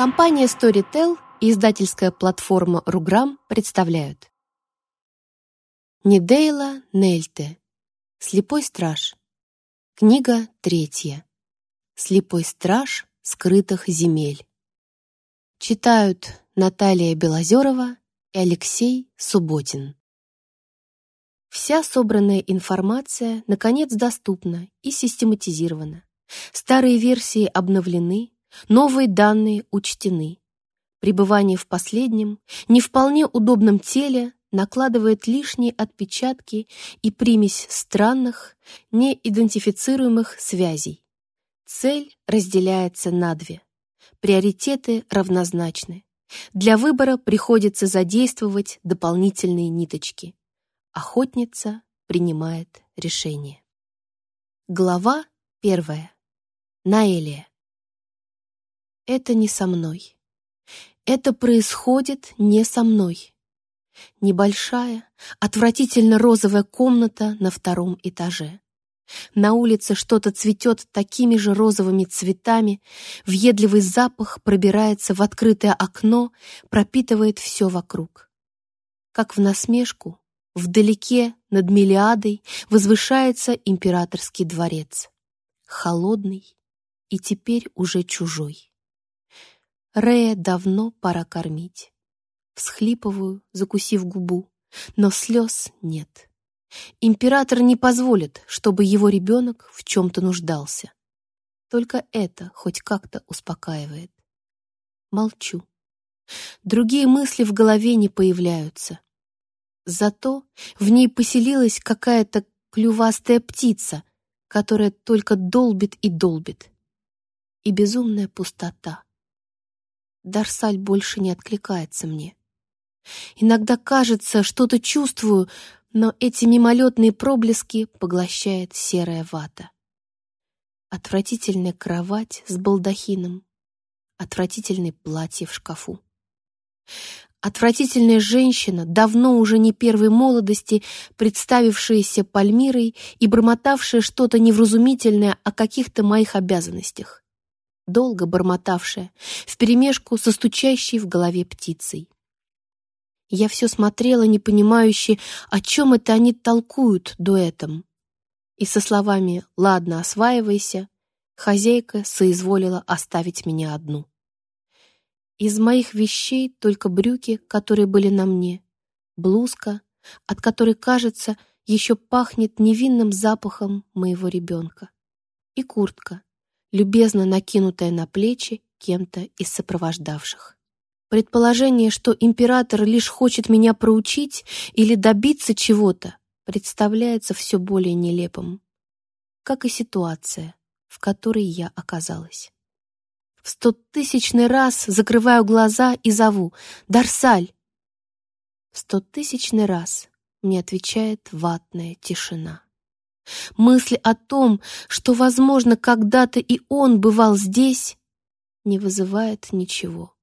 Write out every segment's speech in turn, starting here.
Компания Storytel и издательская платформа Руграм представляют. Недейла Нельте. Слепой страж Книга третья. Слепой страж скрытых земель Читают Наталья Белозерова и Алексей Субботин. Вся собранная информация, наконец, доступна и систематизирована. Старые версии обновлены, новые данные учтены. Пребывание в последнем, не вполне удобном теле накладывает лишние отпечатки и примесь странных, неидентифицируемых связей. Цель разделяется на две. Приоритеты равнозначны. Для выбора приходится задействовать дополнительные ниточки. Охотница принимает решение. Глава первая. Наэлия. Это не со мной. Это происходит не со мной. Небольшая, отвратительно розовая комната на втором этаже. На улице что-то цветет такими же розовыми цветами, въедливый запах пробирается в открытое окно, пропитывает все вокруг. Как в насмешку, Вдалеке, над Мелиадой, возвышается императорский дворец. Холодный и теперь уже чужой. Рея давно пора кормить. Всхлипываю, закусив губу, но слез нет. Император не позволит, чтобы его ребенок в чем-то нуждался. Только это хоть как-то успокаивает. Молчу. Другие мысли в голове не появляются. Зато в ней поселилась какая-то клювастая птица, которая только долбит и долбит. И безумная пустота. Дарсаль больше не откликается мне. Иногда кажется, что-то чувствую, но эти мимолетные проблески поглощает серая вата. Отвратительная кровать с балдахином, отвратительное платье в шкафу. Отвратительная женщина, давно уже не первой молодости, представившаяся Пальмирой и бормотавшая что-то невразумительное о каких-то моих обязанностях. Долго бормотавшая, вперемешку со стучащей в голове птицей. Я все смотрела, не понимающе, о чем это они толкуют дуэтом. И со словами «Ладно, осваивайся», хозяйка соизволила оставить меня одну. Из моих вещей только брюки, которые были на мне, блузка, от которой, кажется, еще пахнет невинным запахом моего ребенка, и куртка, любезно накинутая на плечи кем-то из сопровождавших. Предположение, что император лишь хочет меня проучить или добиться чего-то, представляется все более нелепым, как и ситуация, в которой я оказалась. В стотысячный раз закрываю глаза и зову «Дарсаль!». В стотысячный раз мне отвечает ватная тишина. Мысль о том, что, возможно, когда-то и он бывал здесь, не вызывает ничего,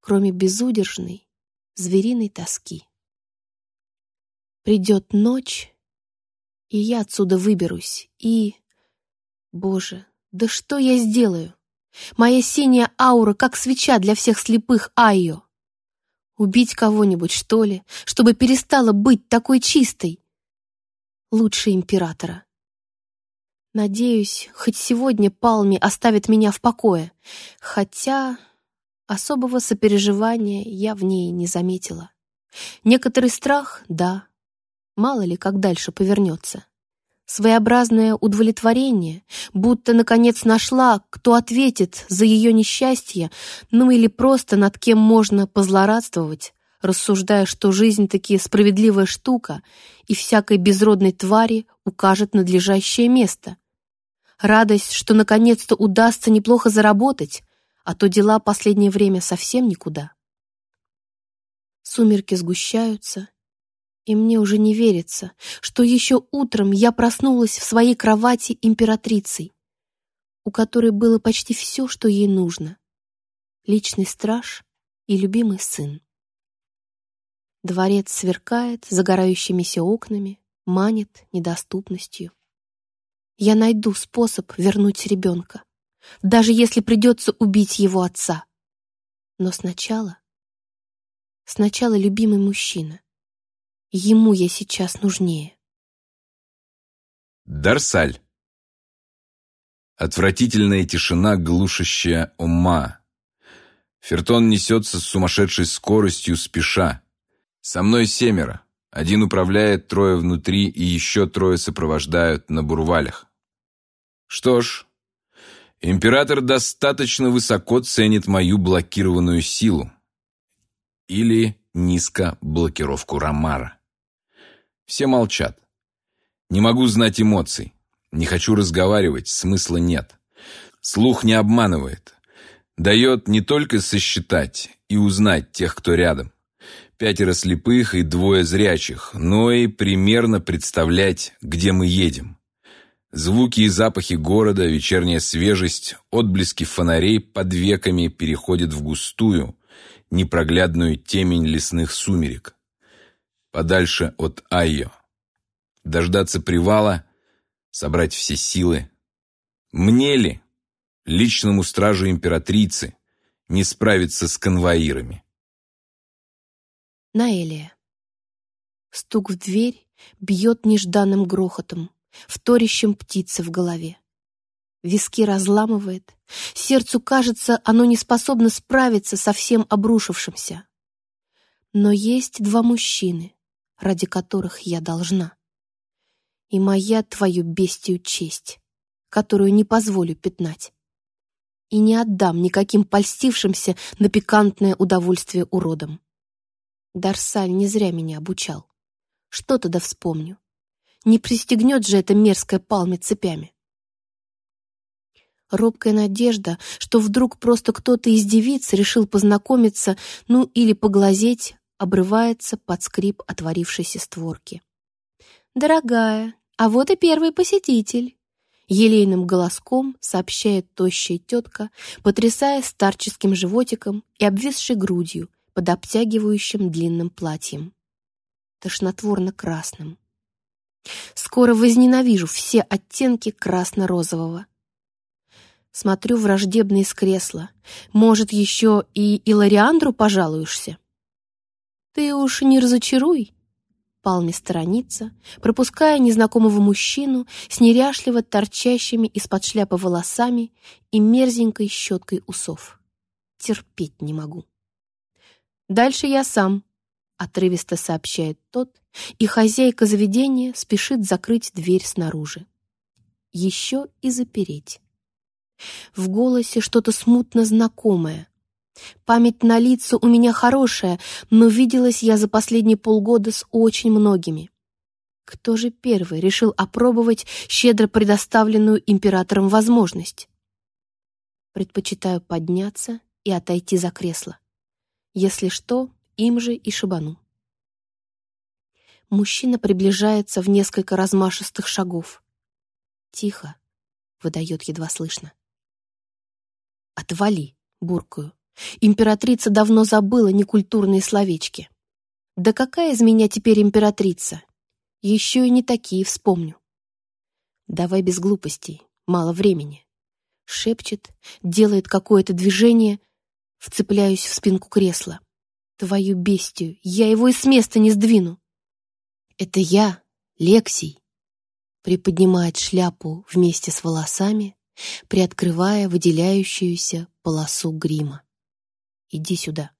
кроме безудержной, звериной тоски. Придет ночь, и я отсюда выберусь, и... Боже, да что я сделаю? Моя синяя аура, как свеча для всех слепых Айо. Убить кого-нибудь, что ли, чтобы перестала быть такой чистой? Лучше императора. Надеюсь, хоть сегодня Палми оставит меня в покое, хотя особого сопереживания я в ней не заметила. Некоторый страх — да, мало ли, как дальше повернется своеобразное удовлетворение, будто, наконец, нашла, кто ответит за ее несчастье, ну или просто над кем можно позлорадствовать, рассуждая, что жизнь таки справедливая штука и всякой безродной твари укажет надлежащее место. Радость, что наконец-то удастся неплохо заработать, а то дела последнее время совсем никуда. Сумерки сгущаются, и мне уже не верится, что еще утром я проснулась в своей кровати императрицей, у которой было почти все, что ей нужно. Личный страж и любимый сын. Дворец сверкает загорающимися окнами, манит недоступностью. Я найду способ вернуть ребенка, даже если придется убить его отца. Но сначала... Сначала любимый мужчина. Ему я сейчас нужнее. Дарсаль. Отвратительная тишина, глушащая ума. Фертон несется с сумасшедшей скоростью, спеша. Со мной семеро. Один управляет, трое внутри и еще трое сопровождают на бурвалях. Что ж, император достаточно высоко ценит мою блокированную силу. Или низко блокировку Ромара. Все молчат. Не могу знать эмоций. Не хочу разговаривать, смысла нет. Слух не обманывает. Дает не только сосчитать и узнать тех, кто рядом. Пятеро слепых и двое зрячих, но и примерно представлять, где мы едем. Звуки и запахи города, вечерняя свежесть, отблески фонарей под веками переходят в густую, непроглядную темень лесных сумерек. Подальше от Айо. Дождаться привала, собрать все силы. Мне ли, личному стражу императрицы, не справиться с конвоирами. Наэлия. Стук в дверь бьет нежданным грохотом, вторящим птицы в голове. Виски разламывает, сердцу кажется, оно не способно справиться со всем обрушившимся. Но есть два мужчины, ради которых я должна. И моя твою бестию честь, которую не позволю пятнать и не отдам никаким польстившимся на пикантное удовольствие уродам. Дарсаль не зря меня обучал. Что тогда вспомню? Не пристегнет же эта мерзкая палме цепями. Робкая надежда, что вдруг просто кто-то из девиц решил познакомиться, ну или поглазеть, обрывается под скрип отворившейся створки. «Дорогая, а вот и первый посетитель!» Елейным голоском сообщает тощая тетка, потрясая старческим животиком и обвисшей грудью под обтягивающим длинным платьем. Тошнотворно-красным. Скоро возненавижу все оттенки красно-розового. Смотрю враждебно из кресла. Может, еще и Илариандру пожалуешься? Ты уж не разочаруй, Палми сторонится, пропуская незнакомого мужчину с неряшливо торчащими из-под шляпы волосами и мерзенькой щеткой усов. Терпеть не могу. «Дальше я сам», — отрывисто сообщает тот, и хозяйка заведения спешит закрыть дверь снаружи. Еще и запереть. В голосе что-то смутно знакомое, Память на лица у меня хорошая, но виделась я за последние полгода с очень многими. Кто же первый решил опробовать щедро предоставленную императором возможность? Предпочитаю подняться и отойти за кресло. Если что, им же и шибану. Мужчина приближается в несколько размашистых шагов. «Тихо», — выдает едва слышно. «Отвали», — буркаю. Императрица давно забыла некультурные словечки. Да какая из меня теперь императрица? Еще и не такие вспомню. Давай без глупостей, мало времени. Шепчет, делает какое-то движение, вцепляюсь в спинку кресла. Твою бестию, я его и с места не сдвину. Это я, Лексий. Приподнимает шляпу вместе с волосами, приоткрывая выделяющуюся полосу грима. Иди сюда.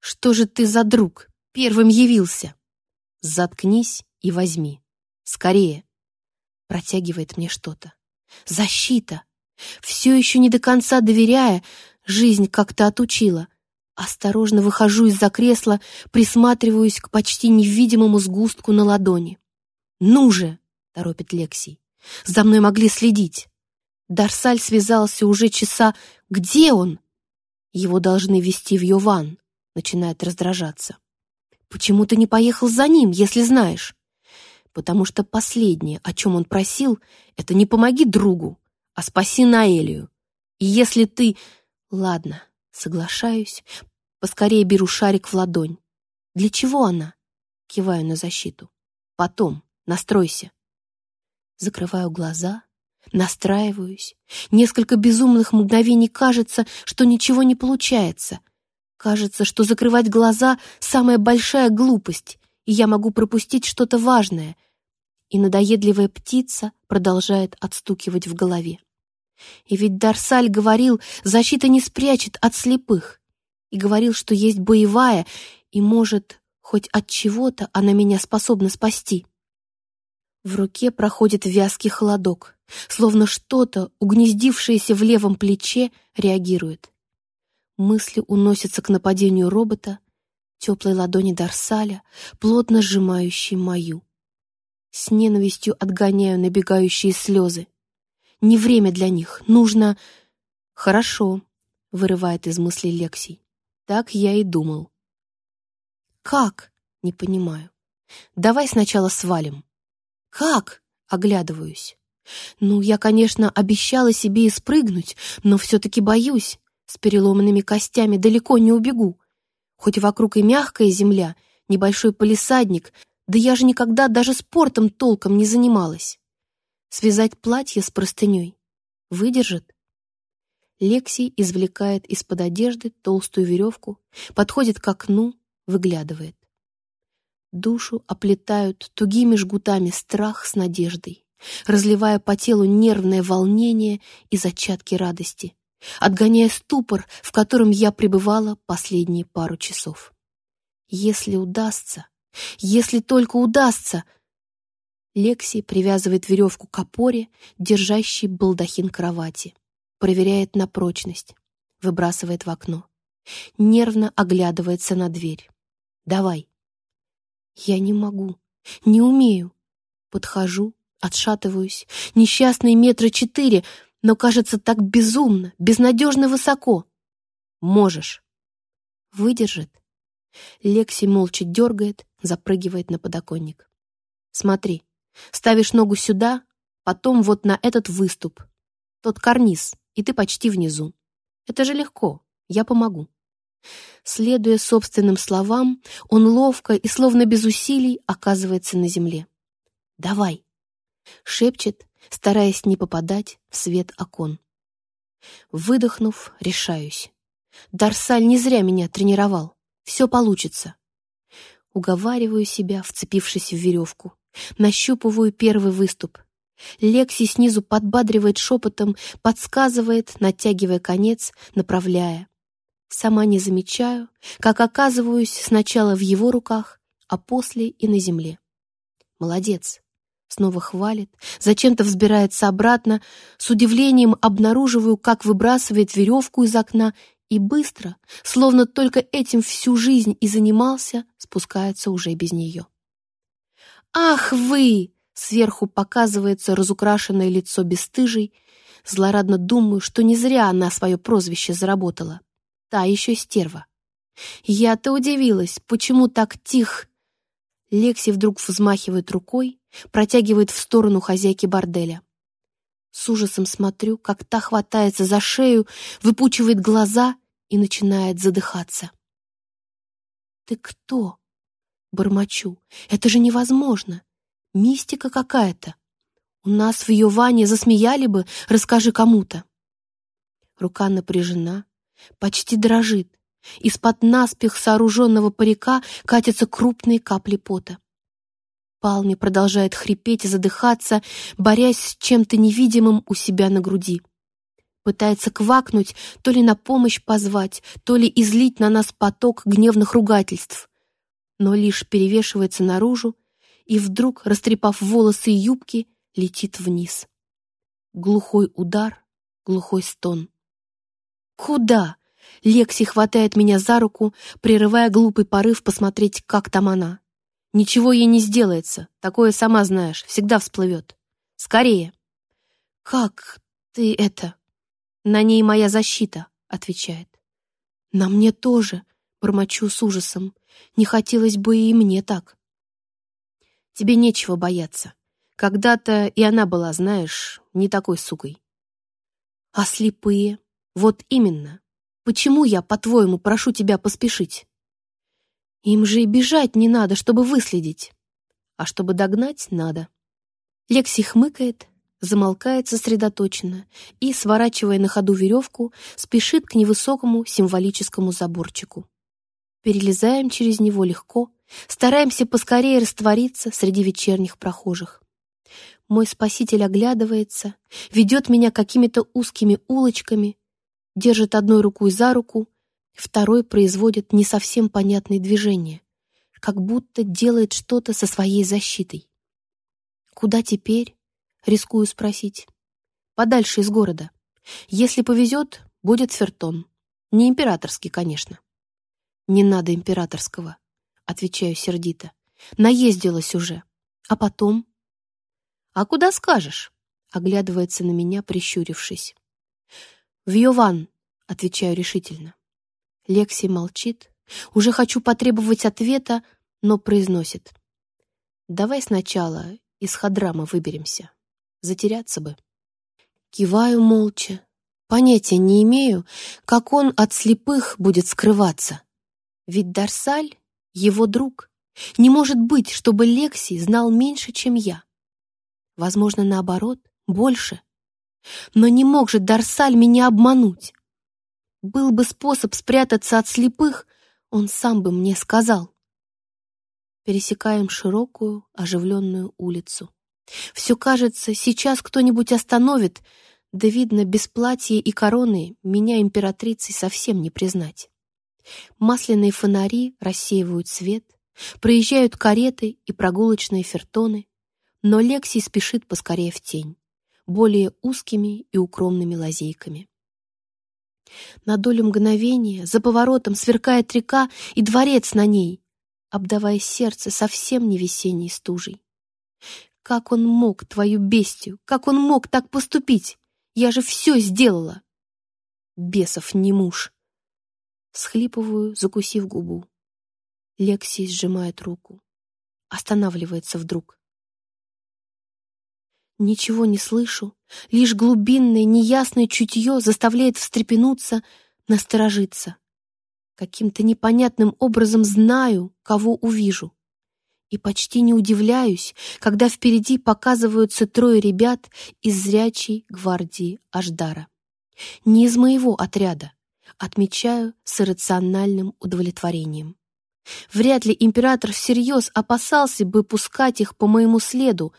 Что же ты за друг? Первым явился. Заткнись и возьми. Скорее. Протягивает мне что-то. Защита. Все еще не до конца доверяя, жизнь как-то отучила. Осторожно выхожу из-за кресла, присматриваюсь к почти невидимому сгустку на ладони. «Ну же!» — торопит Лексий. «За мной могли следить!» Дарсаль связался уже часа. «Где он?» Его должны вести в Йован, начинает раздражаться. Почему ты не поехал за ним, если знаешь? Потому что последнее, о чем он просил, это не помоги другу, а спаси Наэлию. И если ты... Ладно, соглашаюсь, поскорее беру шарик в ладонь. Для чего она? Киваю на защиту. Потом, настройся. Закрываю глаза, Настраиваюсь. Несколько безумных мгновений кажется, что ничего не получается. Кажется, что закрывать глаза — самая большая глупость, и я могу пропустить что-то важное. И надоедливая птица продолжает отстукивать в голове. И ведь Дарсаль говорил, защита не спрячет от слепых. И говорил, что есть боевая, и, может, хоть от чего-то она меня способна спасти. В руке проходит вязкий холодок, словно что-то, угнездившееся в левом плече, реагирует. Мысли уносятся к нападению робота, теплой ладони Дарсаля, плотно сжимающей мою. С ненавистью отгоняю набегающие слезы. Не время для них, нужно... Хорошо, вырывает из мыслей Лексий. Так я и думал. Как? Не понимаю. Давай сначала свалим. Как? Оглядываюсь. Ну, я, конечно, обещала себе и спрыгнуть, но все-таки боюсь. С переломанными костями далеко не убегу. Хоть вокруг и мягкая земля, небольшой полисадник, да я же никогда даже спортом толком не занималась. Связать платье с простыней выдержит? Лекси извлекает из-под одежды толстую веревку, подходит к окну, выглядывает. Душу оплетают тугими жгутами страх с надеждой, разливая по телу нервное волнение и зачатки радости, отгоняя ступор, в котором я пребывала последние пару часов. Если удастся, если только удастся, Лекси привязывает веревку к опоре, держащей балдахин кровати, проверяет на прочность, выбрасывает в окно, нервно оглядывается на дверь. «Давай». Я не могу, не умею. Подхожу, отшатываюсь. Несчастные метра четыре, но кажется так безумно, безнадежно высоко. Можешь. Выдержит. Лекси молча дергает, запрыгивает на подоконник. Смотри, ставишь ногу сюда, потом вот на этот выступ. Тот карниз, и ты почти внизу. Это же легко, я помогу. Следуя собственным словам, он ловко и словно без усилий оказывается на земле. «Давай!» — шепчет, стараясь не попадать в свет окон. Выдохнув, решаюсь. Дарсаль не зря меня тренировал. Все получится. Уговариваю себя, вцепившись в веревку. Нащупываю первый выступ. Лекси снизу подбадривает шепотом, подсказывает, натягивая конец, направляя. Сама не замечаю, как оказываюсь сначала в его руках, а после и на земле. Молодец. Снова хвалит, зачем-то взбирается обратно, с удивлением обнаруживаю, как выбрасывает веревку из окна и быстро, словно только этим всю жизнь и занимался, спускается уже без нее. «Ах вы!» — сверху показывается разукрашенное лицо бесстыжей. Злорадно думаю, что не зря она свое прозвище заработала. Та еще стерва. Я-то удивилась, почему так тих. Лекси вдруг взмахивает рукой, протягивает в сторону хозяйки борделя. С ужасом смотрю, как та хватается за шею, выпучивает глаза и начинает задыхаться. «Ты кто?» — бормочу. «Это же невозможно! Мистика какая-то! У нас в ее ванне засмеяли бы, расскажи кому-то!» Рука напряжена, почти дрожит. Из-под наспех сооруженного парика катятся крупные капли пота. Палми продолжает хрипеть и задыхаться, борясь с чем-то невидимым у себя на груди. Пытается квакнуть, то ли на помощь позвать, то ли излить на нас поток гневных ругательств. Но лишь перевешивается наружу и вдруг, растрепав волосы и юбки, летит вниз. Глухой удар, глухой стон. «Куда?» Лекси хватает меня за руку, прерывая глупый порыв посмотреть, как там она. Ничего ей не сделается, такое сама знаешь, всегда всплывет. Скорее. «Как ты это?» «На ней моя защита», — отвечает. «На мне тоже», — бормочу с ужасом. «Не хотелось бы и мне так». «Тебе нечего бояться. Когда-то и она была, знаешь, не такой сукой». «А слепые?» Вот именно. Почему я, по-твоему, прошу тебя поспешить? Им же и бежать не надо, чтобы выследить. А чтобы догнать, надо. Лекси хмыкает, замолкает сосредоточенно и, сворачивая на ходу веревку, спешит к невысокому символическому заборчику. Перелезаем через него легко, стараемся поскорее раствориться среди вечерних прохожих. Мой спаситель оглядывается, ведет меня какими-то узкими улочками, держит одной рукой за руку, второй производит не совсем понятные движения, как будто делает что-то со своей защитой. Куда теперь? Рискую спросить. Подальше из города. Если повезет, будет фертон. Не императорский, конечно. Не надо императорского, отвечаю сердито. Наездилась уже. А потом? А куда скажешь? Оглядывается на меня, прищурившись. В Йован, отвечаю решительно. Лекси молчит. Уже хочу потребовать ответа, но произносит. Давай сначала из Хадрама выберемся. Затеряться бы. Киваю молча. Понятия не имею, как он от слепых будет скрываться. Ведь Дарсаль — его друг. Не может быть, чтобы Лекси знал меньше, чем я. Возможно, наоборот, больше. Но не мог же Дарсаль меня обмануть. Был бы способ спрятаться от слепых, он сам бы мне сказал. Пересекаем широкую, оживленную улицу. Все кажется, сейчас кто-нибудь остановит, да, видно, без платья и короны меня императрицей совсем не признать. Масляные фонари рассеивают свет, проезжают кареты и прогулочные фертоны, но Лекси спешит поскорее в тень более узкими и укромными лазейками. На долю мгновения за поворотом сверкает река и дворец на ней, обдавая сердце совсем не весенней стужей. Как он мог, твою бестию, как он мог так поступить? Я же все сделала. Бесов не муж. Схлипываю, закусив губу. Лекси сжимает руку. Останавливается вдруг. Ничего не слышу, лишь глубинное, неясное чутье заставляет встрепенуться, насторожиться. Каким-то непонятным образом знаю, кого увижу. И почти не удивляюсь, когда впереди показываются трое ребят из зрячей гвардии Аждара. Не из моего отряда, отмечаю с иррациональным удовлетворением. Вряд ли император всерьез опасался бы пускать их по моему следу,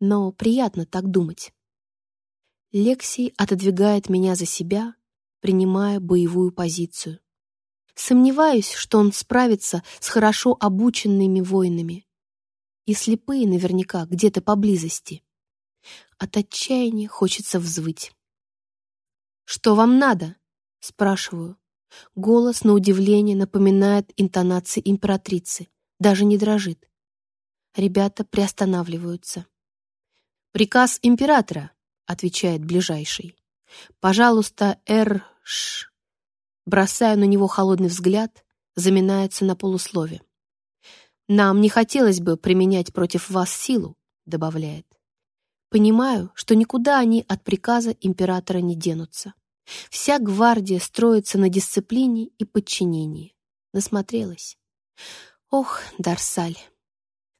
но приятно так думать. Лекси отодвигает меня за себя, принимая боевую позицию. Сомневаюсь, что он справится с хорошо обученными воинами. И слепые наверняка где-то поблизости. От отчаяния хочется взвыть. «Что вам надо?» — спрашиваю. Голос, на удивление, напоминает интонации императрицы, даже не дрожит. Ребята приостанавливаются. «Приказ императора», — отвечает ближайший. «Пожалуйста, Эр Ш...» Бросаю на него холодный взгляд, заминается на полуслове. «Нам не хотелось бы применять против вас силу», — добавляет. Понимаю, что никуда они от приказа императора не денутся. Вся гвардия строится на дисциплине и подчинении. Насмотрелась. Ох, Дарсаль,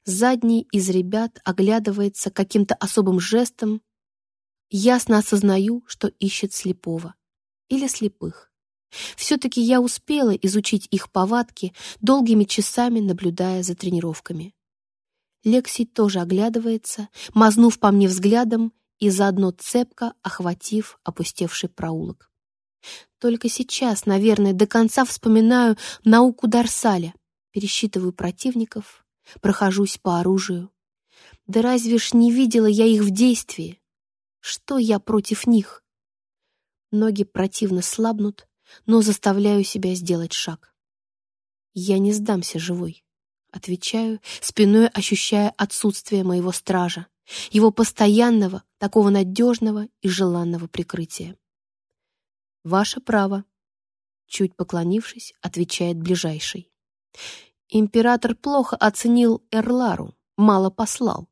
Задний из ребят оглядывается каким-то особым жестом. Ясно осознаю, что ищет слепого. Или слепых. Все-таки я успела изучить их повадки, долгими часами наблюдая за тренировками. Лекси тоже оглядывается, мазнув по мне взглядом и заодно цепко охватив опустевший проулок. Только сейчас, наверное, до конца вспоминаю науку Дарсаля, пересчитываю противников, прохожусь по оружию. Да разве ж не видела я их в действии? Что я против них? Ноги противно слабнут, но заставляю себя сделать шаг. Я не сдамся живой. Отвечаю, спиной ощущая отсутствие моего стража, его постоянного, такого надежного и желанного прикрытия. «Ваше право», — чуть поклонившись, отвечает ближайший. Император плохо оценил Эрлару, мало послал.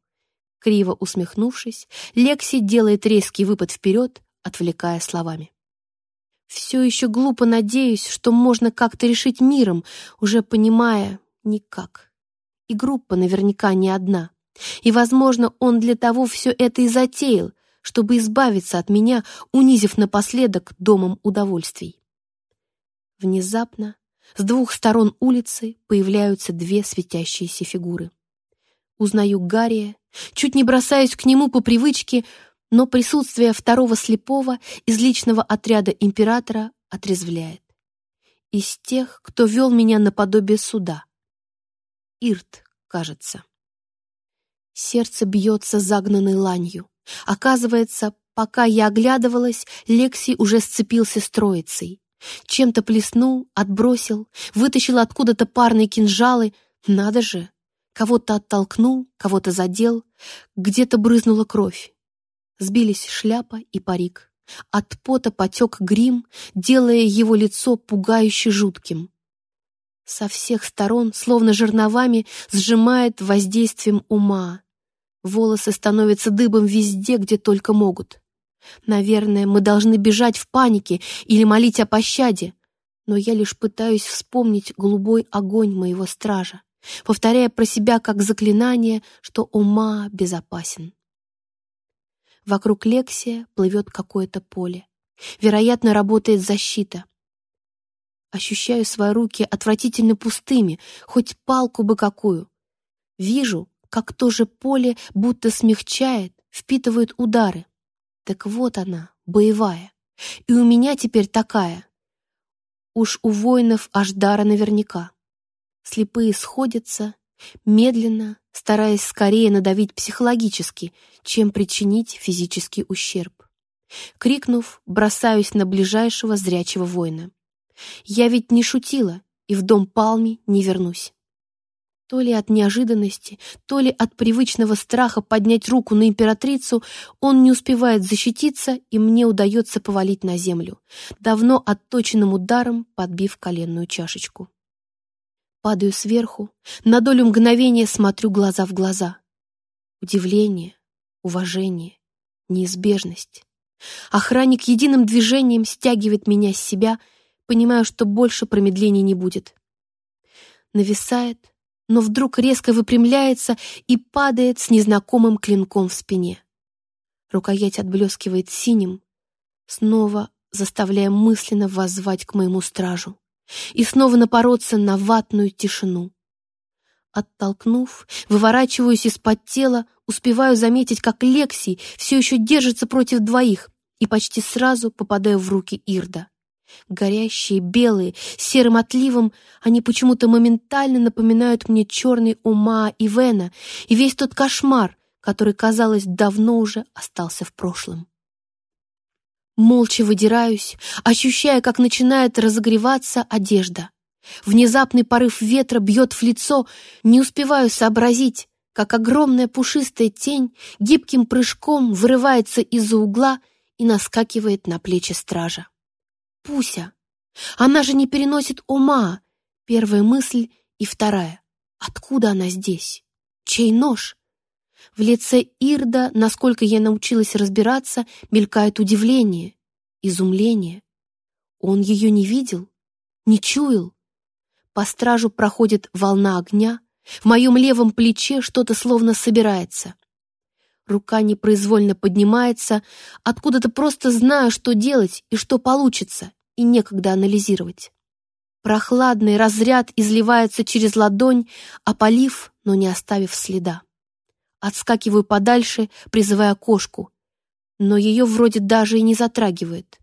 Криво усмехнувшись, Лекси делает резкий выпад вперед, отвлекая словами. Все еще глупо надеюсь, что можно как-то решить миром, уже понимая никак. И группа наверняка не одна. И, возможно, он для того все это и затеял, чтобы избавиться от меня, унизив напоследок домом удовольствий. Внезапно с двух сторон улицы появляются две светящиеся фигуры. Узнаю Гаррия, чуть не бросаюсь к нему по привычке, но присутствие второго слепого из личного отряда императора отрезвляет. Из тех, кто вел меня наподобие суда. Ирт, кажется. Сердце бьется загнанной ланью. Оказывается, пока я оглядывалась, Лекси уже сцепился с троицей. Чем-то плеснул, отбросил, вытащил откуда-то парные кинжалы. Надо же! Кого-то оттолкнул, кого-то задел, где-то брызнула кровь. Сбились шляпа и парик. От пота потек грим, делая его лицо пугающе жутким. Со всех сторон, словно жерновами, сжимает воздействием ума. Волосы становятся дыбом везде, где только могут. Наверное, мы должны бежать в панике или молить о пощаде, но я лишь пытаюсь вспомнить голубой огонь моего стража, повторяя про себя как заклинание, что ума безопасен. Вокруг Лексия плывет какое-то поле. Вероятно, работает защита. Ощущаю свои руки отвратительно пустыми, хоть палку бы какую. Вижу, как то же поле будто смягчает, впитывает удары. Так вот она, боевая. И у меня теперь такая. Уж у воинов аж дара наверняка. Слепые сходятся, медленно, стараясь скорее надавить психологически, чем причинить физический ущерб. Крикнув, бросаюсь на ближайшего зрячего воина. Я ведь не шутила и в дом Палми не вернусь. То ли от неожиданности, то ли от привычного страха поднять руку на императрицу, он не успевает защититься, и мне удается повалить на землю, давно отточенным ударом подбив коленную чашечку. Падаю сверху, на долю мгновения смотрю глаза в глаза. Удивление, уважение, неизбежность. Охранник единым движением стягивает меня с себя, понимая, что больше промедлений не будет. Нависает, но вдруг резко выпрямляется и падает с незнакомым клинком в спине. Рукоять отблескивает синим, снова заставляя мысленно воззвать к моему стражу и снова напороться на ватную тишину. Оттолкнув, выворачиваюсь из-под тела, успеваю заметить, как Лекси все еще держится против двоих, и почти сразу попадаю в руки Ирда. Горящие, белые, серым отливом, они почему-то моментально напоминают мне черный ума и Вена и весь тот кошмар, который, казалось, давно уже остался в прошлом. Молча выдираюсь, ощущая, как начинает разогреваться одежда. Внезапный порыв ветра бьет в лицо, не успеваю сообразить, как огромная пушистая тень гибким прыжком вырывается из-за угла и наскакивает на плечи стража. Пуся! Она же не переносит ума! Первая мысль и вторая. Откуда она здесь? Чей нож? В лице Ирда, насколько я научилась разбираться, мелькает удивление, изумление. Он ее не видел, не чуял. По стражу проходит волна огня, в моем левом плече что-то словно собирается. Рука непроизвольно поднимается, откуда-то просто знаю, что делать и что получится, и некогда анализировать. Прохладный разряд изливается через ладонь, опалив, но не оставив следа. Отскакиваю подальше, призывая кошку, но ее вроде даже и не затрагивает.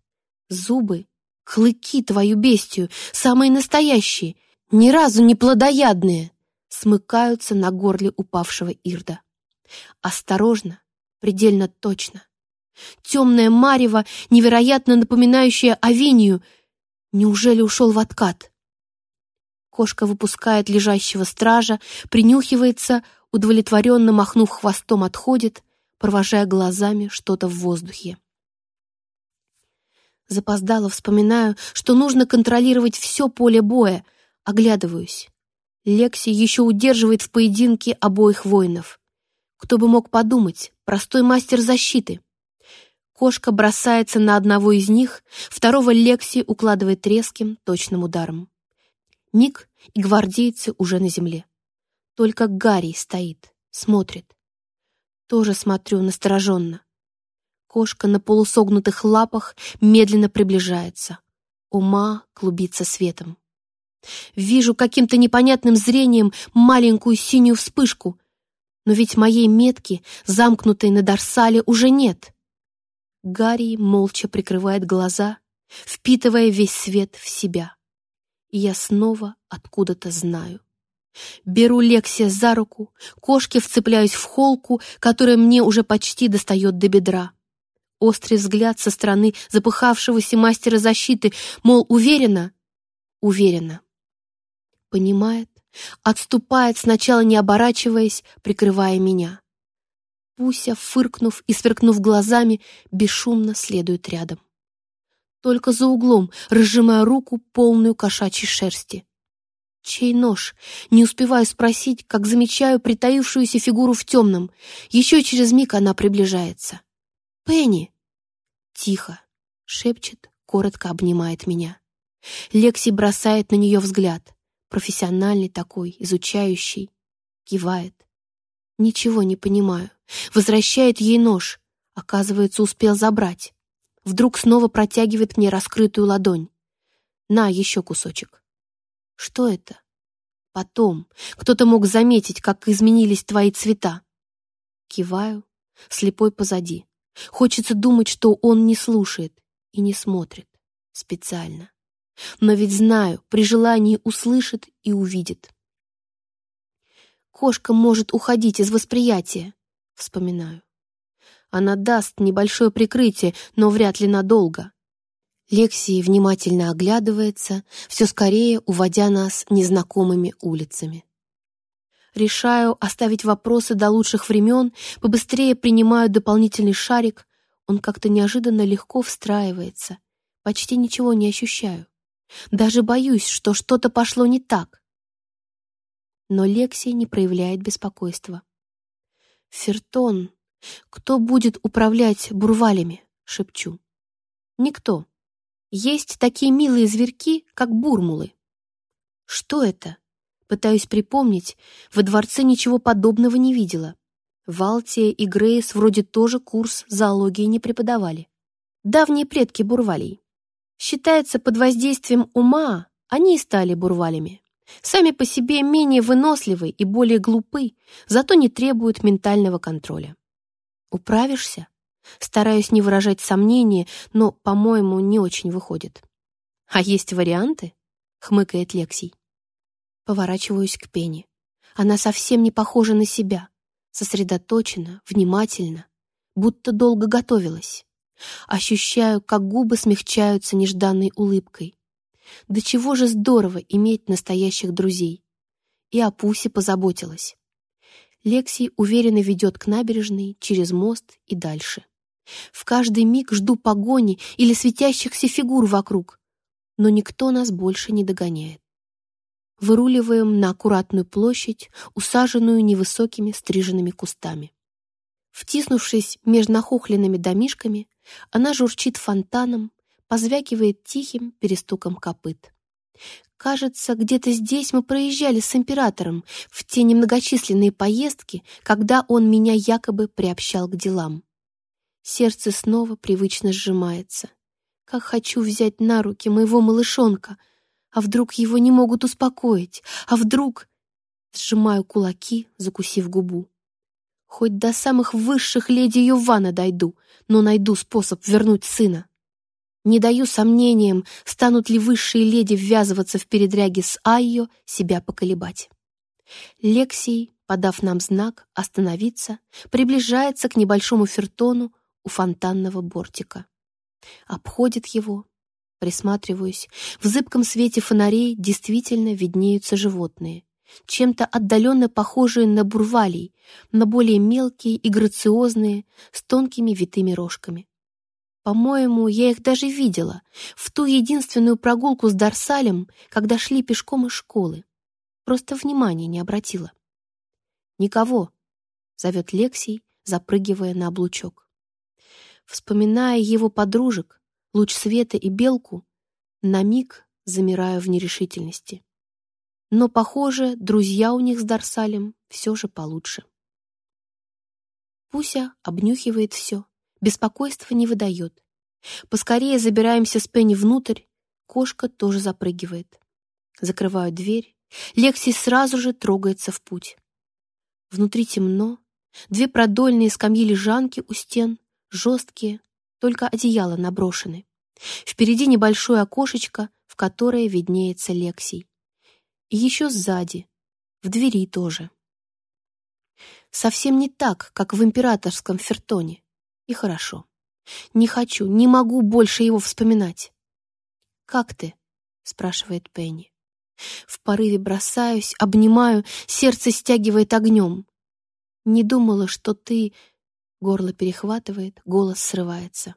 Зубы, клыки твою бестию, самые настоящие, ни разу не плодоядные, смыкаются на горле упавшего Ирда. Осторожно, предельно точно. Темное марево, невероятно напоминающее Авинию. Неужели ушел в откат? Кошка выпускает лежащего стража, принюхивается, удовлетворенно махнув хвостом, отходит, провожая глазами что-то в воздухе. Запоздало вспоминаю, что нужно контролировать все поле боя, оглядываюсь. Лекси еще удерживает в поединке обоих воинов. Кто бы мог подумать, простой мастер защиты. Кошка бросается на одного из них, второго Лекси укладывает резким, точным ударом. Миг, и гвардейцы уже на земле. Только Гарри стоит, смотрит. Тоже смотрю настороженно. Кошка на полусогнутых лапах медленно приближается. Ума клубится светом. Вижу каким-то непонятным зрением маленькую синюю вспышку, но ведь моей метки, замкнутой на дорсале, уже нет. Гарри молча прикрывает глаза, впитывая весь свет в себя. И я снова откуда-то знаю. Беру Лексия за руку, кошки вцепляюсь в холку, которая мне уже почти достает до бедра. Острый взгляд со стороны запыхавшегося мастера защиты, мол, уверена? Уверена. Понимает, отступает, сначала не оборачиваясь, прикрывая меня. Пуся, фыркнув и сверкнув глазами, бесшумно следует рядом. Только за углом, разжимая руку, полную кошачьей шерсти. Чей нож? Не успеваю спросить, как замечаю притаившуюся фигуру в темном. Еще через миг она приближается. «Пенни!» Тихо, шепчет, коротко обнимает меня. Лекси бросает на нее взгляд. Профессиональный такой, изучающий. Кивает. Ничего не понимаю. Возвращает ей нож. Оказывается, успел забрать. Вдруг снова протягивает мне раскрытую ладонь. На, еще кусочек. Что это? Потом. Кто-то мог заметить, как изменились твои цвета. Киваю, слепой позади. Хочется думать, что он не слушает и не смотрит. Специально. Но ведь знаю, при желании услышит и увидит. Кошка может уходить из восприятия, вспоминаю. Она даст небольшое прикрытие, но вряд ли надолго. Лексии внимательно оглядывается, все скорее уводя нас незнакомыми улицами. Решаю оставить вопросы до лучших времен, побыстрее принимаю дополнительный шарик. Он как-то неожиданно легко встраивается. Почти ничего не ощущаю. Даже боюсь, что что-то пошло не так. Но Лексия не проявляет беспокойства. «Фертон, кто будет управлять бурвалями?» — шепчу. «Никто. Есть такие милые зверьки, как бурмулы». «Что это?» Пытаюсь припомнить, во дворце ничего подобного не видела. Валтия и Грейс вроде тоже курс зоологии не преподавали. Давние предки бурвалей. Считается, под воздействием ума они и стали бурвалями. Сами по себе менее выносливы и более глупы, зато не требуют ментального контроля. Управишься? Стараюсь не выражать сомнения, но, по-моему, не очень выходит. А есть варианты? Хмыкает Лексий. Поворачиваюсь к Пенни. Она совсем не похожа на себя. Сосредоточена, внимательна, будто долго готовилась. Ощущаю, как губы смягчаются нежданной улыбкой. До чего же здорово иметь настоящих друзей. И о Пусе позаботилась. Лекси уверенно ведет к набережной, через мост и дальше. В каждый миг жду погони или светящихся фигур вокруг, но никто нас больше не догоняет выруливаем на аккуратную площадь, усаженную невысокими стриженными кустами. Втиснувшись между нахохленными домишками, она журчит фонтаном, позвякивает тихим перестуком копыт. Кажется, где-то здесь мы проезжали с императором в те немногочисленные поездки, когда он меня якобы приобщал к делам. Сердце снова привычно сжимается. Как хочу взять на руки моего малышонка — а вдруг его не могут успокоить? А вдруг... Сжимаю кулаки, закусив губу. Хоть до самых высших леди Ювана дойду, но найду способ вернуть сына. Не даю сомнениям, станут ли высшие леди ввязываться в передряги с Айо, себя поколебать. Лексий, подав нам знак остановиться, приближается к небольшому фертону у фонтанного бортика. Обходит его, Присматриваюсь. В зыбком свете фонарей действительно виднеются животные, чем-то отдаленно похожие на бурвалей, на более мелкие и грациозные, с тонкими витыми рожками. По-моему, я их даже видела в ту единственную прогулку с Дарсалем, когда шли пешком из школы. Просто внимания не обратила. «Никого», — зовет Лексий, запрыгивая на облучок. Вспоминая его подружек, луч света и белку, на миг замираю в нерешительности. Но, похоже, друзья у них с Дарсалем все же получше. Пуся обнюхивает все, Беспокойство не выдает. Поскорее забираемся с Пенни внутрь. Кошка тоже запрыгивает. Закрываю дверь. Лекси сразу же трогается в путь. Внутри темно. Две продольные скамьи-лежанки у стен, жесткие, только одеяла наброшены. Впереди небольшое окошечко, в которое виднеется Лексий. И еще сзади, в двери тоже. Совсем не так, как в императорском фертоне. И хорошо. Не хочу, не могу больше его вспоминать. «Как ты?» — спрашивает Пенни. В порыве бросаюсь, обнимаю, сердце стягивает огнем. Не думала, что ты... Горло перехватывает, голос срывается.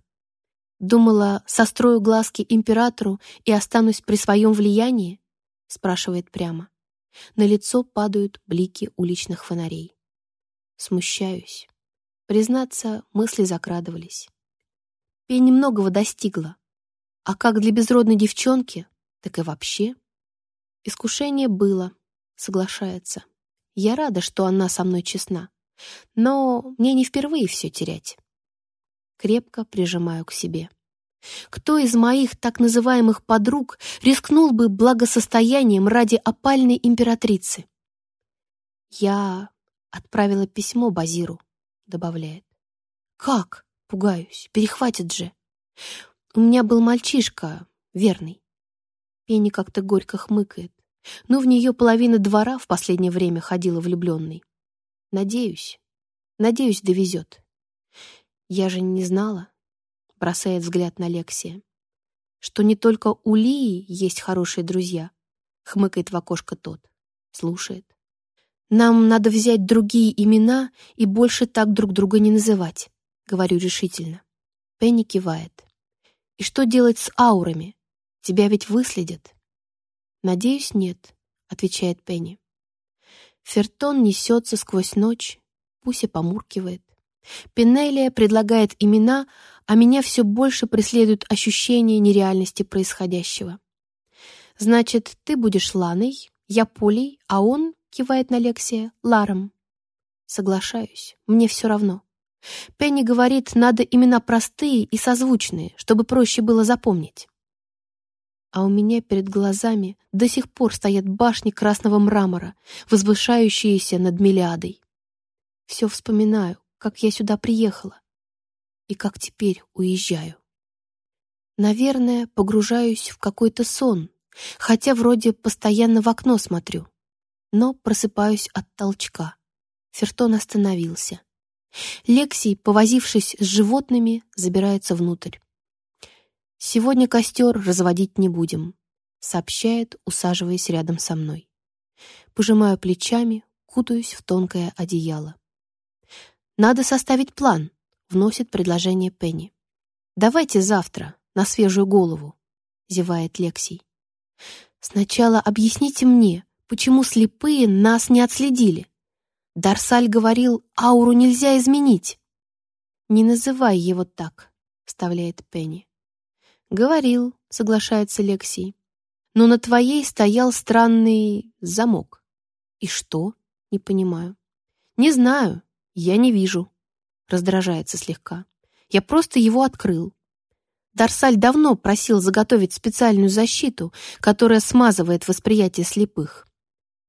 Думала, сострою глазки императору и останусь при своем влиянии? Спрашивает прямо. На лицо падают блики уличных фонарей. Смущаюсь. Признаться, мысли закрадывались. Пенни многого достигла. А как для безродной девчонки, так и вообще. Искушение было, соглашается. Я рада, что она со мной честна. Но мне не впервые все терять. Крепко прижимаю к себе. Кто из моих так называемых подруг рискнул бы благосостоянием ради опальной императрицы? Я отправила письмо Базиру, добавляет. Как? Пугаюсь, перехватит же. У меня был мальчишка, верный. Пенни как-то горько хмыкает. Но в нее половина двора в последнее время ходила влюбленной. Надеюсь, надеюсь, довезет. Я же не знала, бросает взгляд на Лексия, что не только у Лии есть хорошие друзья, хмыкает в окошко тот, слушает. Нам надо взять другие имена и больше так друг друга не называть, говорю решительно. Пенни кивает. И что делать с аурами? Тебя ведь выследят. Надеюсь, нет, отвечает Пенни. Фертон несется сквозь ночь, Пуся помуркивает. Пинелия предлагает имена, а меня все больше преследует ощущение нереальности происходящего. «Значит, ты будешь Ланой, я Полей, а он, — кивает на Лексия, — Ларом». Соглашаюсь, мне все равно. Пенни говорит, надо имена простые и созвучные, чтобы проще было запомнить а у меня перед глазами до сих пор стоят башни красного мрамора, возвышающиеся над Мелиадой. Все вспоминаю, как я сюда приехала и как теперь уезжаю. Наверное, погружаюсь в какой-то сон, хотя вроде постоянно в окно смотрю, но просыпаюсь от толчка. Фертон остановился. Лексий, повозившись с животными, забирается внутрь. «Сегодня костер разводить не будем», — сообщает, усаживаясь рядом со мной. Пожимаю плечами, кутаюсь в тонкое одеяло. «Надо составить план», — вносит предложение Пенни. «Давайте завтра, на свежую голову», — зевает Лексий. «Сначала объясните мне, почему слепые нас не отследили. Дарсаль говорил, ауру нельзя изменить». «Не называй его так», — вставляет Пенни. «Говорил», — соглашается Лексий. «Но на твоей стоял странный замок». «И что?» — не понимаю. «Не знаю, я не вижу», — раздражается слегка. «Я просто его открыл». Дарсаль давно просил заготовить специальную защиту, которая смазывает восприятие слепых.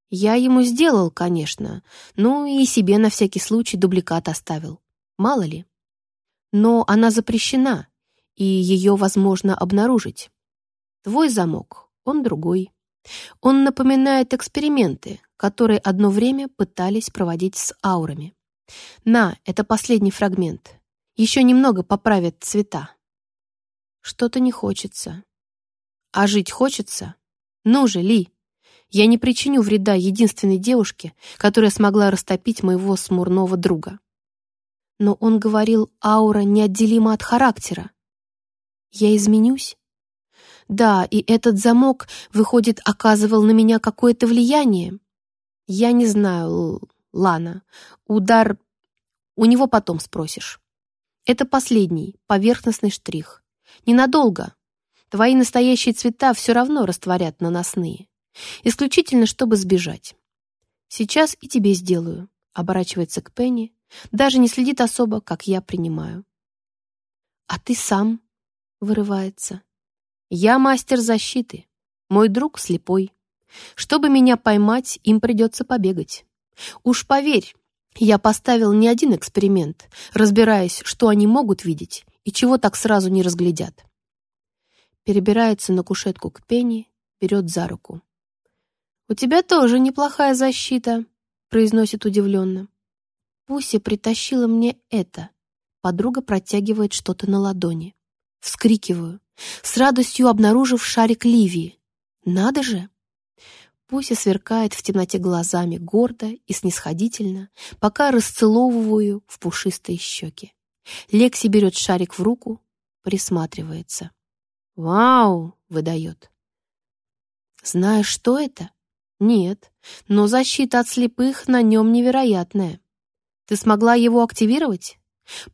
Я ему сделал, конечно, ну и себе на всякий случай дубликат оставил. Мало ли. Но она запрещена, и ее возможно обнаружить. Твой замок, он другой. Он напоминает эксперименты, которые одно время пытались проводить с аурами. На, это последний фрагмент. Еще немного поправят цвета. Что-то не хочется. А жить хочется? Ну же, Ли, я не причиню вреда единственной девушке, которая смогла растопить моего смурного друга. Но он говорил, аура неотделима от характера. Я изменюсь? Да, и этот замок, выходит, оказывал на меня какое-то влияние. Я не знаю, Лана. Удар... У него потом спросишь. Это последний, поверхностный штрих. Ненадолго. Твои настоящие цвета все равно растворят наносные. Исключительно, чтобы сбежать. Сейчас и тебе сделаю. Оборачивается к Пенни. Даже не следит особо, как я принимаю. «А ты сам?» — вырывается. «Я мастер защиты. Мой друг слепой. Чтобы меня поймать, им придется побегать. Уж поверь, я поставил не один эксперимент, разбираясь, что они могут видеть и чего так сразу не разглядят. Перебирается на кушетку к Пенни, берет за руку. «У тебя тоже неплохая защита», — произносит удивленно. Пуся притащила мне это. Подруга протягивает что-то на ладони. Вскрикиваю, с радостью обнаружив шарик Ливии. «Надо же!» Пуся сверкает в темноте глазами гордо и снисходительно, пока расцеловываю в пушистые щеки. Лекси берет шарик в руку, присматривается. «Вау!» — выдает. «Знаешь, что это?» «Нет, но защита от слепых на нем невероятная. Ты смогла его активировать?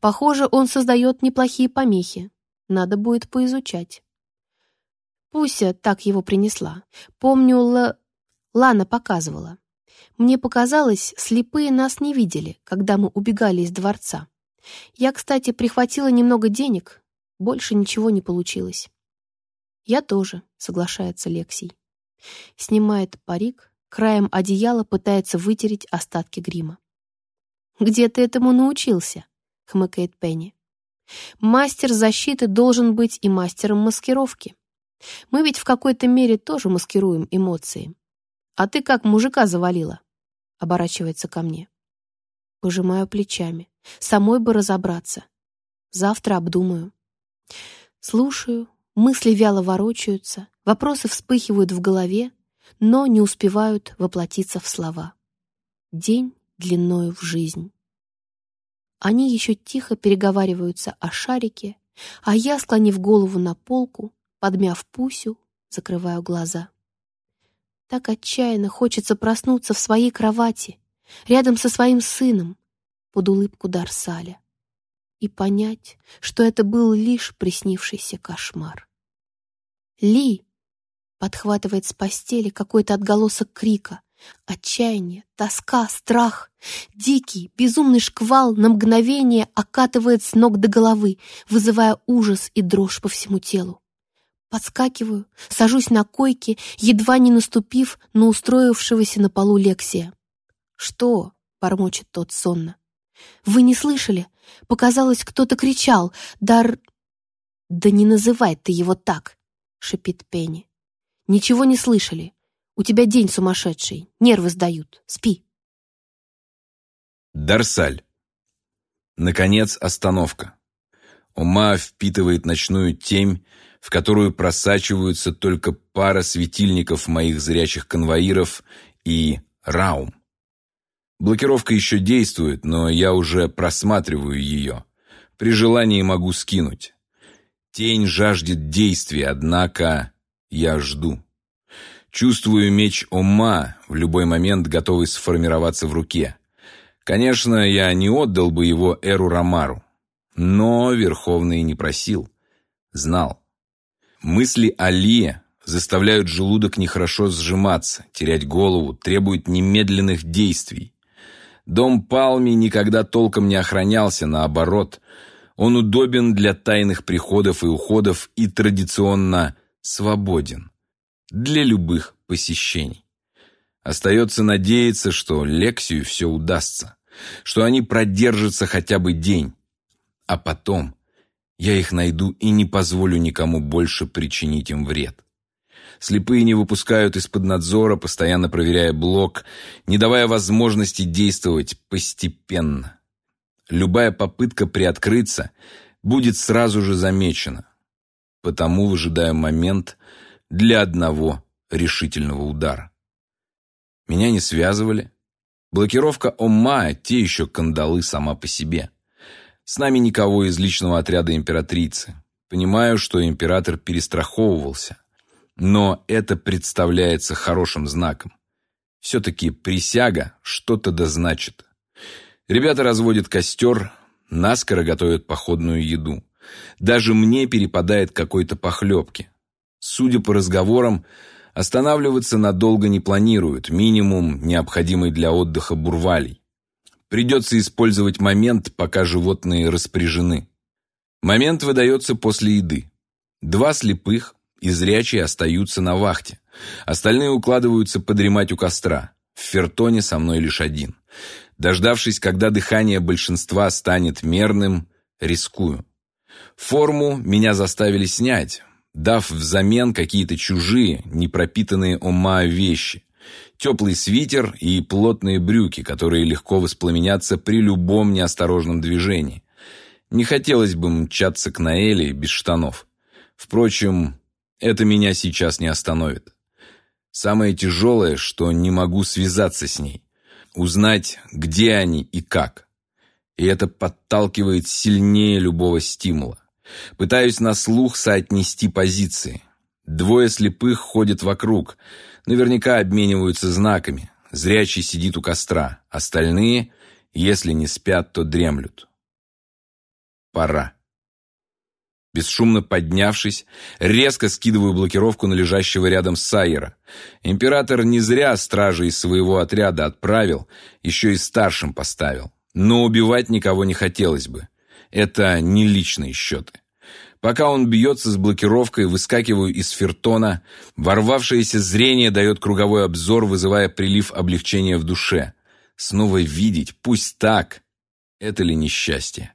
Похоже, он создает неплохие помехи. Надо будет поизучать». Пуся так его принесла. Помню, Л... Лана показывала. Мне показалось, слепые нас не видели, когда мы убегали из дворца. Я, кстати, прихватила немного денег, больше ничего не получилось. Я тоже, соглашается Лексий. Снимает парик, краем одеяла пытается вытереть остатки грима. «Где ты этому научился?» — хмыкает Пенни. «Мастер защиты должен быть и мастером маскировки. Мы ведь в какой-то мере тоже маскируем эмоции. «А ты как мужика завалила?» Оборачивается ко мне. Пожимаю плечами. Самой бы разобраться. Завтра обдумаю. Слушаю, мысли вяло ворочаются, вопросы вспыхивают в голове, но не успевают воплотиться в слова. День длиною в жизнь. Они еще тихо переговариваются о шарике, а я, склонив голову на полку, подмяв пусю, закрываю глаза. Так отчаянно хочется проснуться в своей кровати, рядом со своим сыном, под улыбку Дарсаля, и понять, что это был лишь приснившийся кошмар. «Ли!» — подхватывает с постели какой-то отголосок крика. Отчаяние, тоска, страх, дикий, безумный шквал на мгновение окатывает с ног до головы, вызывая ужас и дрожь по всему телу. Подскакиваю, сажусь на койке, едва не наступив на устроившегося на полу Лексия. «Что?» — бормочет тот сонно. «Вы не слышали? Показалось, кто-то кричал. Дар...» «Да не называй ты его так!» — шипит Пенни. «Ничего не слышали. У тебя день сумасшедший. Нервы сдают. Спи». Дарсаль. Наконец, остановка. Ума впитывает ночную темь, в которую просачиваются только пара светильников моих зрячих конвоиров и раум. Блокировка еще действует, но я уже просматриваю ее. При желании могу скинуть. Тень жаждет действия, однако я жду. Чувствую меч Ома, в любой момент готовый сформироваться в руке. Конечно, я не отдал бы его Эру Рамару, но Верховный не просил. Знал. Мысли о Лие заставляют желудок нехорошо сжиматься, терять голову, требуют немедленных действий. Дом Палми никогда толком не охранялся, наоборот. Он удобен для тайных приходов и уходов и традиционно свободен для любых посещений. Остается надеяться, что Лексию все удастся, что они продержатся хотя бы день, а потом я их найду и не позволю никому больше причинить им вред. Слепые не выпускают из-под надзора, постоянно проверяя блок, не давая возможности действовать постепенно. Любая попытка приоткрыться будет сразу же замечена. Потому выжидаю момент для одного решительного удара. Меня не связывали. Блокировка Омма – те еще кандалы сама по себе. С нами никого из личного отряда императрицы. Понимаю, что император перестраховывался. Но это представляется хорошим знаком. Все-таки присяга что-то да значит. Ребята разводят костер, наскоро готовят походную еду. Даже мне перепадает какой-то похлебки. Судя по разговорам, останавливаться надолго не планируют, минимум необходимый для отдыха бурвалей. Придется использовать момент, пока животные распряжены. Момент выдается после еды. Два слепых и зрячие остаются на вахте. Остальные укладываются подремать у костра. В фертоне со мной лишь один. Дождавшись, когда дыхание большинства станет мерным, рискую. Форму меня заставили снять, дав взамен какие-то чужие, непропитанные ума вещи. Теплый свитер и плотные брюки, которые легко воспламенятся при любом неосторожном движении. Не хотелось бы мчаться к Наэле без штанов. Впрочем, это меня сейчас не остановит. Самое тяжелое, что не могу связаться с ней, узнать, где они и как. И это подталкивает сильнее любого стимула. Пытаюсь на слух соотнести позиции. Двое слепых ходят вокруг, наверняка обмениваются знаками. Зрячий сидит у костра, остальные, если не спят, то дремлют. Пора. Бесшумно поднявшись, резко скидываю блокировку на лежащего рядом Сайера. Император не зря стражей из своего отряда отправил, еще и старшим поставил. Но убивать никого не хотелось бы. Это не личные счеты. Пока он бьется с блокировкой, выскакиваю из фертона. Ворвавшееся зрение дает круговой обзор, вызывая прилив облегчения в душе. Снова видеть, пусть так. Это ли несчастье?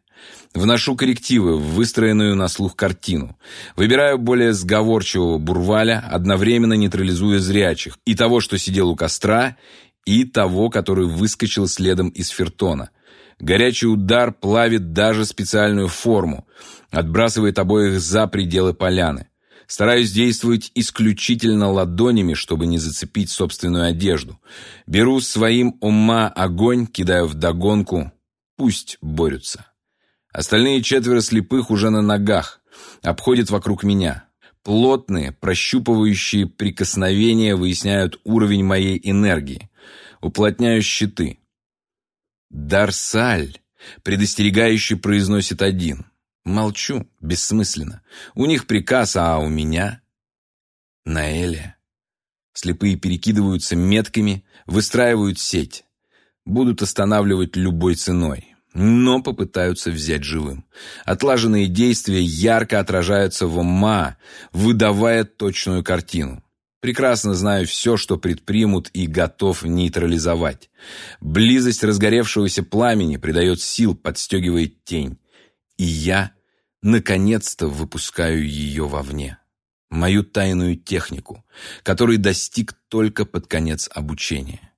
Вношу коррективы в выстроенную на слух картину. Выбираю более сговорчивого бурваля, одновременно нейтрализуя зрячих. И того, что сидел у костра, и того, который выскочил следом из фертона. Горячий удар плавит даже специальную форму, отбрасывает обоих за пределы поляны. Стараюсь действовать исключительно ладонями, чтобы не зацепить собственную одежду. Беру своим ума огонь, кидаю в догонку. Пусть борются. Остальные четверо слепых уже на ногах, обходят вокруг меня. Плотные, прощупывающие прикосновения выясняют уровень моей энергии. Уплотняю щиты. «Дарсаль!» — предостерегающе произносит один. Молчу, бессмысленно. У них приказ, а у меня... Наэля. Слепые перекидываются метками, выстраивают сеть. Будут останавливать любой ценой но попытаются взять живым. Отлаженные действия ярко отражаются в ума, выдавая точную картину. Прекрасно знаю все, что предпримут и готов нейтрализовать. Близость разгоревшегося пламени придает сил, подстегивает тень. И я, наконец-то, выпускаю ее вовне. Мою тайную технику, которой достиг только под конец обучения.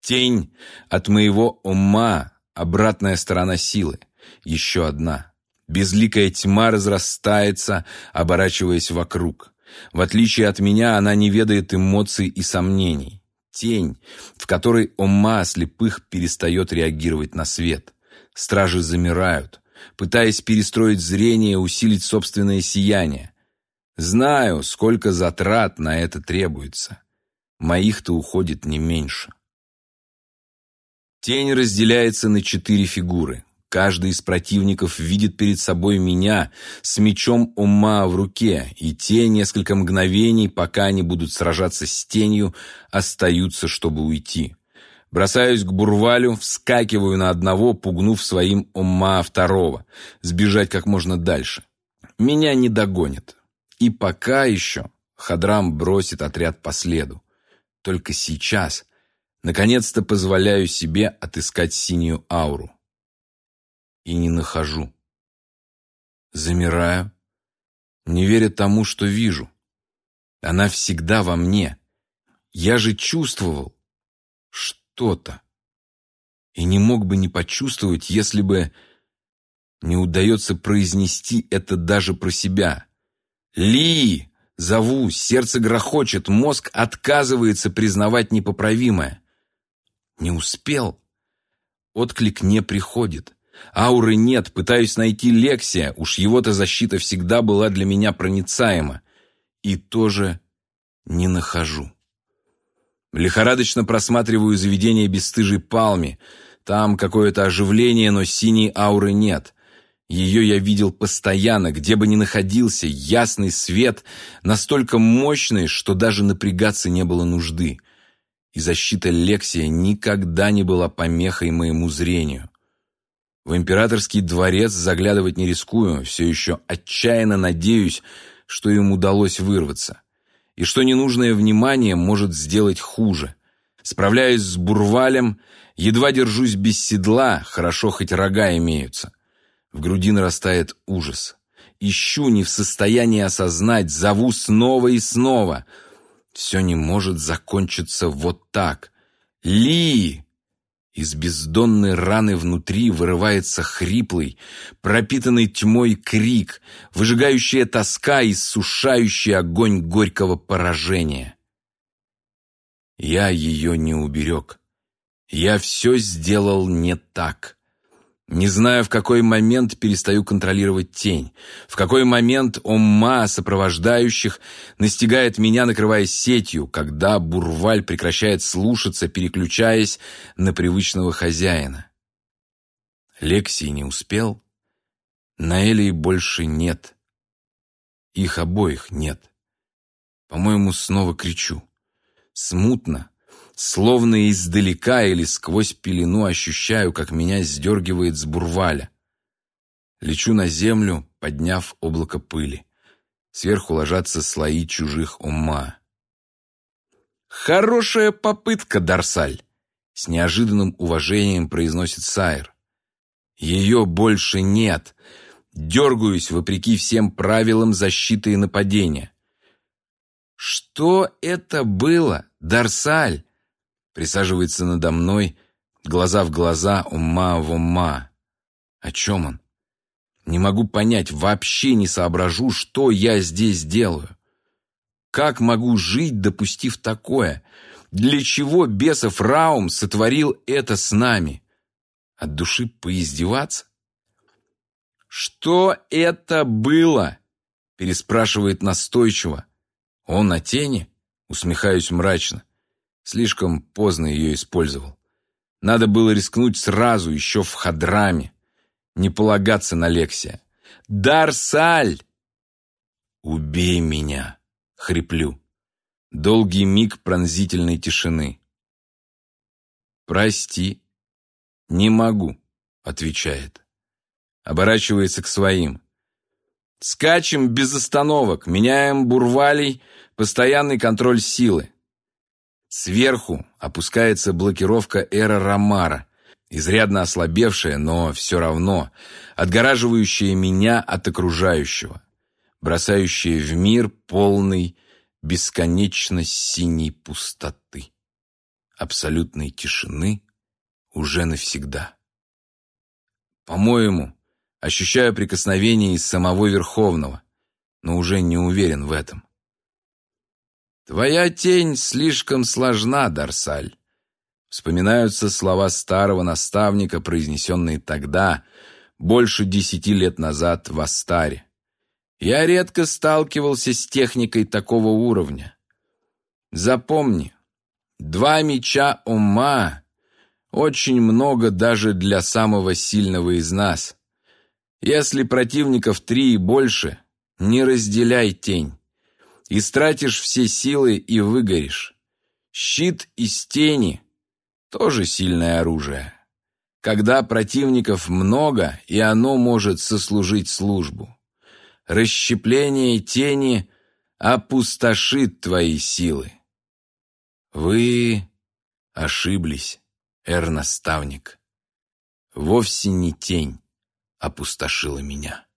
Тень от моего ума Обратная сторона силы. Еще одна. Безликая тьма разрастается, оборачиваясь вокруг. В отличие от меня, она не ведает эмоций и сомнений. Тень, в которой ума слепых перестает реагировать на свет. Стражи замирают, пытаясь перестроить зрение, усилить собственное сияние. Знаю, сколько затрат на это требуется. Моих-то уходит не меньше. Тень разделяется на четыре фигуры. Каждый из противников видит перед собой меня с мечом ума в руке, и те несколько мгновений, пока они будут сражаться с тенью, остаются, чтобы уйти. Бросаюсь к бурвалю, вскакиваю на одного, пугнув своим ума второго. Сбежать как можно дальше. Меня не догонят. И пока еще Хадрам бросит отряд по следу. Только сейчас Наконец-то позволяю себе отыскать синюю ауру. И не нахожу. Замираю, не веря тому, что вижу. Она всегда во мне. Я же чувствовал что-то. И не мог бы не почувствовать, если бы не удается произнести это даже про себя. «Ли!» Зову, сердце грохочет, мозг отказывается признавать непоправимое. Не успел. Отклик не приходит. Ауры нет, пытаюсь найти Лексия, уж его-то защита всегда была для меня проницаема. И тоже не нахожу. Лихорадочно просматриваю заведение бесстыжей палми. Там какое-то оживление, но синей ауры нет. Ее я видел постоянно, где бы ни находился, ясный свет, настолько мощный, что даже напрягаться не было нужды и защита Лексия никогда не была помехой моему зрению. В императорский дворец заглядывать не рискую, все еще отчаянно надеюсь, что им удалось вырваться. И что ненужное внимание может сделать хуже. Справляюсь с бурвалем, едва держусь без седла, хорошо хоть рога имеются. В груди нарастает ужас. Ищу, не в состоянии осознать, зову снова и снова. Все не может закончиться вот так. Ли! Из бездонной раны внутри вырывается хриплый, пропитанный тьмой крик, выжигающая тоска и сушающий огонь горького поражения. Я ее не уберег. Я все сделал не так. Не знаю, в какой момент перестаю контролировать тень, в какой момент омма сопровождающих настигает меня, накрывая сетью, когда бурваль прекращает слушаться, переключаясь на привычного хозяина. Лексий не успел, Наэлии больше нет. Их обоих нет. По-моему, снова кричу. Смутно, Словно издалека или сквозь пелену ощущаю, как меня сдергивает с бурваля. Лечу на землю, подняв облако пыли. Сверху ложатся слои чужих ума. «Хорошая попытка, Дарсаль!» С неожиданным уважением произносит Сайр. «Ее больше нет!» Дергаюсь, вопреки всем правилам защиты и нападения. «Что это было, Дарсаль?» Присаживается надо мной, глаза в глаза, ума в ума. О чем он? Не могу понять, вообще не соображу, что я здесь делаю. Как могу жить, допустив такое? Для чего бесов Раум сотворил это с нами? От души поиздеваться? «Что это было?» переспрашивает настойчиво. «Он на тени?» Усмехаюсь мрачно. Слишком поздно ее использовал. Надо было рискнуть сразу, еще в хадраме. Не полагаться на Лексия. «Дарсаль!» «Убей меня!» — хриплю. Долгий миг пронзительной тишины. «Прости, не могу», — отвечает. Оборачивается к своим. «Скачем без остановок, меняем бурвалей, постоянный контроль силы. Сверху опускается блокировка Эра Ромара, изрядно ослабевшая, но все равно отгораживающая меня от окружающего, бросающая в мир полный бесконечно синей пустоты, абсолютной тишины уже навсегда. По-моему, ощущаю прикосновение из самого Верховного, но уже не уверен в этом. «Твоя тень слишком сложна, Дарсаль». Вспоминаются слова старого наставника, произнесенные тогда, больше десяти лет назад в Астаре. Я редко сталкивался с техникой такого уровня. Запомни, два меча ума — очень много даже для самого сильного из нас. Если противников три и больше, не разделяй тень. Истратишь все силы и выгоришь. Щит из тени – тоже сильное оружие. Когда противников много, и оно может сослужить службу. Расщепление тени опустошит твои силы. Вы ошиблись, эр-наставник. Вовсе не тень опустошила меня.